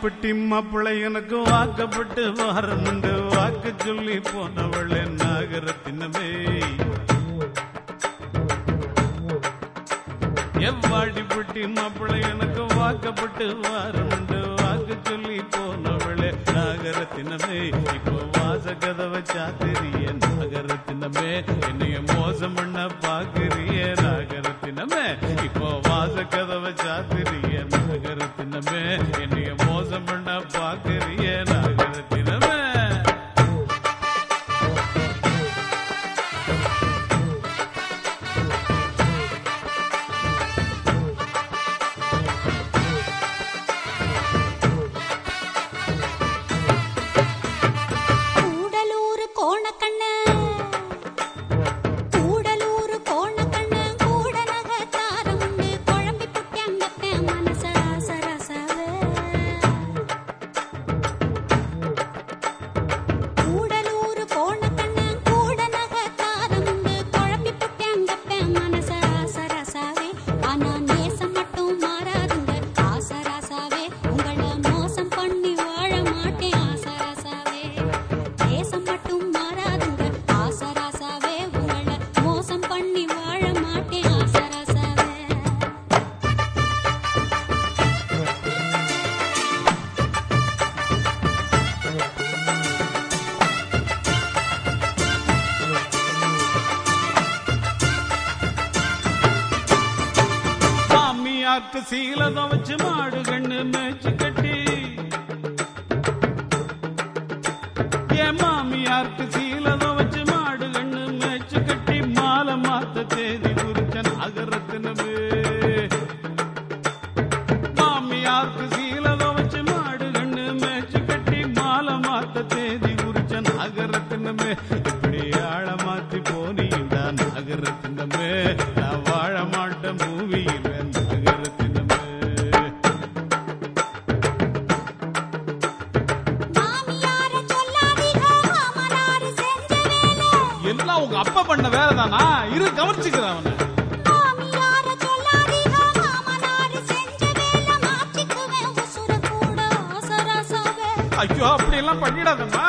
வாடிப்பட்டி மாப்பிள்ளை எனக்கு வாக்கப்பட்டு வாரமுண்டு வாக்கு சொல்லி போனவளே நாகரத்தினமே. எவ்வாடி புட்டி மாப்பிள்ளை எனக்கு வாக்கப்பட்டு வாரமுண்டு வாக்கு சொல்லி போனவளே நாகரத்தினமே. இப்போ வாச கதவை சாத்திரிய நாகரத்தினமே. என்னைய மோசம் பண்ண பாக்குறிய நாகரத்தினமே. இப்போ வாச கதவை சாத்திரிய நாகரத்தினமே. என்னைய மாமியாருக்கு சீல வச்சு மாடு கண்ணு மேய்ச்சி கட்டி. என் மாமியாருக்கு சீல வச்சு மாடு கண்ணு மேய்ச்சி கட்டி. மாலை மாத்த தேதி குறிச்சன் அகரத்தினமே மாமியாருக்கு சீல வச்சு மாடு கண்ணு மேய்ச்சி கட்டி. மாலை மாத்த தேதி குறிச்சன் அகரத்தினமே உங்க அப்பா பண்ண வேலை தானா இரு கவனிச்சுக்கிறேன் அவனை. ஐயோ அப்படி எல்லாம் பண்ணிடாதம்மா.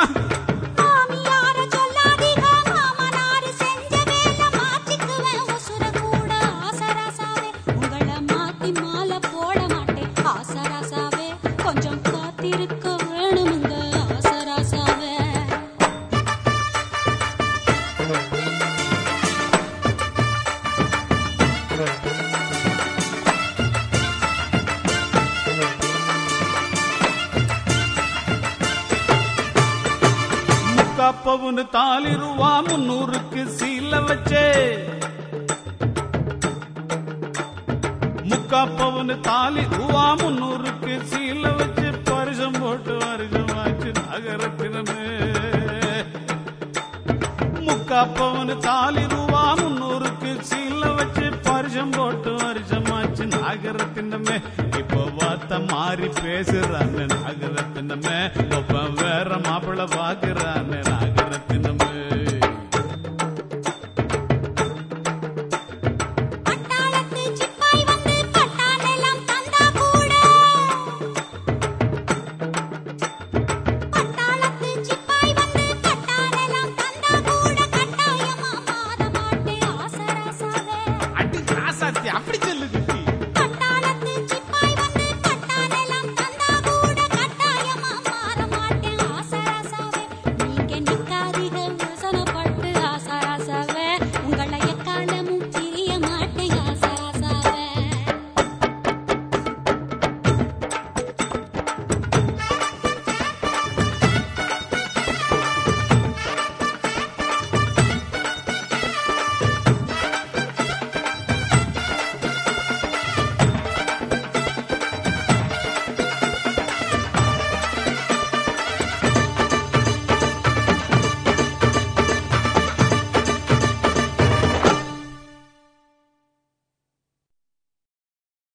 முக்காப்பவுன்னு தாலிருவா முன்னூறுக்கு சீல வச்சே. முக்காப்பவுன்னு தாலி ரூவா முன்னூறுக்கு சீல வச்சு பரிசம் போட்டு வருஷமாச்சு நகரத்தினமே. முக்காப்பவுன்னு தாலி ரூவா முன்னூறுக்கு சீல வச்சு பரிசம் போட்டு வருஷமாச்சு நாகரத்தினமே. இப்போ வார்த்தை மாறி பேசுறான்னு நாகரத்தினமே. ஒப்ப வேற மாப்பிள்ள பாக்குறான்னு